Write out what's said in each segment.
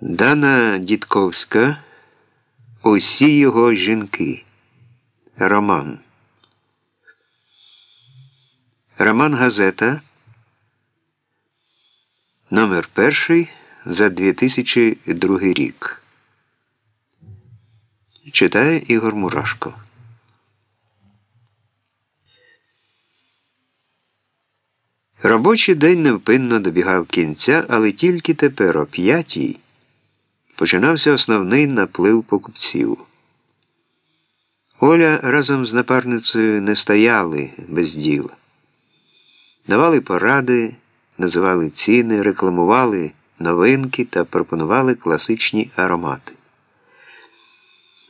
Дана Дідковська. Усі його жінки. Роман. Роман Газета. Номер перший за 2002 рік. Читає Ігор Мурашко. Робочий день невпинно добігав кінця, але тільки тепер о п'ятій починався основний наплив покупців. Оля разом з напарницею не стояли без діла. Давали поради, називали ціни, рекламували новинки та пропонували класичні аромати.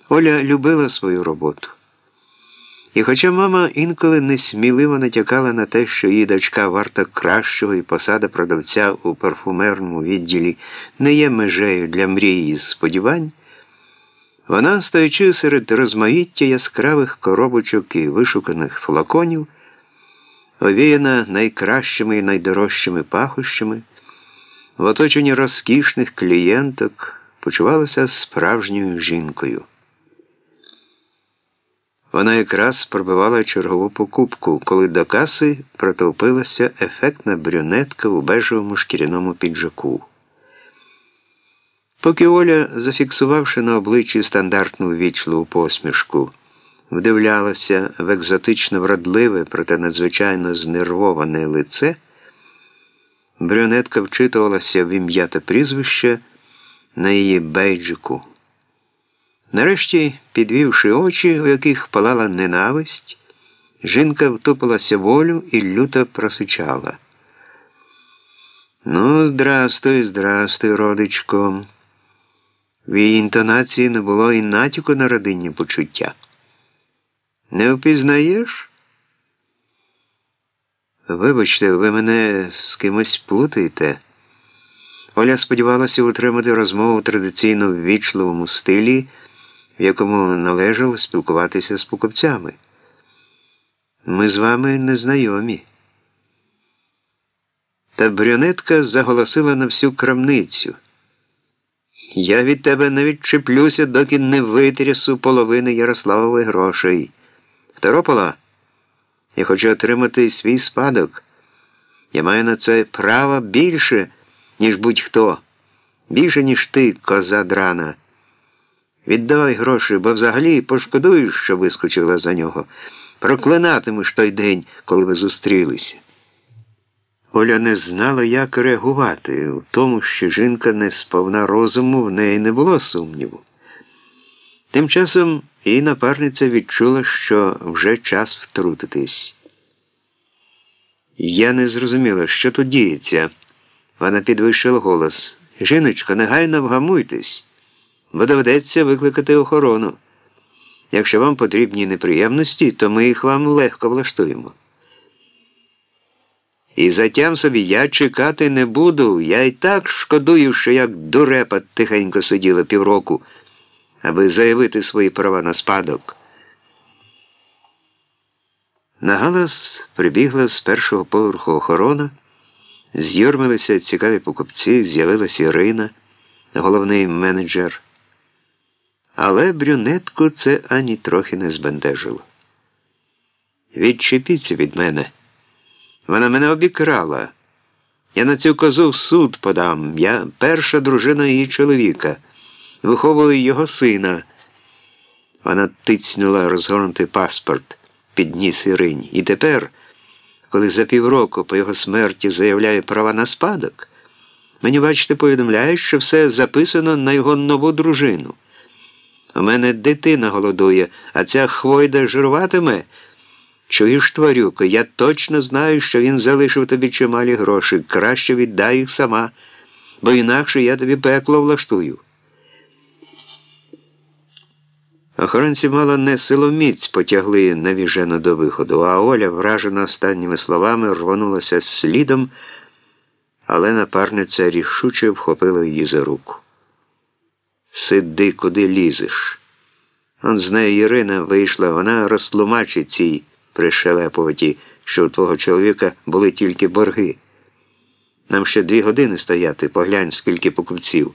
Оля любила свою роботу. І хоча мама інколи несміливо натякала на те, що її дочка варта кращого і посада продавця у парфумерному відділі не є межею для мрії і сподівань, вона, стоячи серед розмаїття яскравих коробочок і вишуканих флаконів, овіяна найкращими і найдорожчими пахощами, в оточенні розкішних клієнток, почувалася справжньою жінкою. Вона якраз пробивала чергову покупку, коли до каси протовпилася ефектна брюнетка у бежевому шкіряному піджаку. Поки Оля, зафіксувавши на обличчі стандартну ввічливу посмішку, вдивлялася в екзотично вродливе, проте надзвичайно знервоване лице, брюнетка вчитувалася в ім'я та прізвище на її бейджику. Нарешті, підвівши очі, у яких палала ненависть, жінка втупилася волю і люто просичала. Ну, здрастуй, здрастуй, родичко. В її інтонації не було і натяку на родинні почуття. Не впізнаєш? Вибачте, ви мене з кимось плутаєте. Оля сподівалася утримати розмову в традиційно ввічливому стилі в якому належало спілкуватися з покупцями. Ми з вами незнайомі. Та брюнетка заголосила на всю крамницю. Я від тебе не відчеплюся, доки не витрясу половини Ярославових грошей. Второпола, я хочу отримати свій спадок. Я маю на це право більше, ніж будь-хто, більше, ніж ти, коза драна. Віддавай гроші, бо взагалі пошкодуєш, що вискочила за нього. Проклинатимеш той день, коли ви зустрілися. Оля не знала, як реагувати. У тому, що жінка не сповна розуму, в неї не було сумніву. Тим часом її напарниця відчула, що вже час втрутитись. Я не зрозуміла, що тут діється. Вона підвищила голос. Жіночко, негайно вгамуйтесь бо доведеться викликати охорону. Якщо вам потрібні неприємності, то ми їх вам легко влаштуємо. І затям собі я чекати не буду. Я і так шкодую, що як дурепа тихенько сиділа півроку, аби заявити свої права на спадок. На галас прибігла з першого поверху охорона, з'юрмилися цікаві покупці, з'явилася Ірина, головний менеджер. Але брюнетку це ані трохи не збентежило. Відчепіться від мене. Вона мене обікрала. Я на цю козу в суд подам. Я перша дружина її чоловіка, виховую його сина. Вона тицнула розгорнутий паспорт під ніс Ірині. І тепер, коли за півроку по його смерті заявляє права на спадок, мені, бачите, повідомляють, що все записано на його нову дружину. У мене дитина голодує, а ця хвойда жируватиме. Чуєш, тварюко, я точно знаю, що він залишив тобі чималі гроші. Краще віддай їх сама, бо інакше я тобі пекло влаштую. Охоронці мало не силоміць потягли навіжену до виходу, а Оля, вражена останніми словами, рвонулася слідом, але напарниця рішуче вхопила її за руку. Сиди, куди лізеш. Он з нею Ірина вийшла, вона розтлумачить цій пришелепуваті, що у твого чоловіка були тільки борги. Нам ще дві години стояти, поглянь, скільки покупців.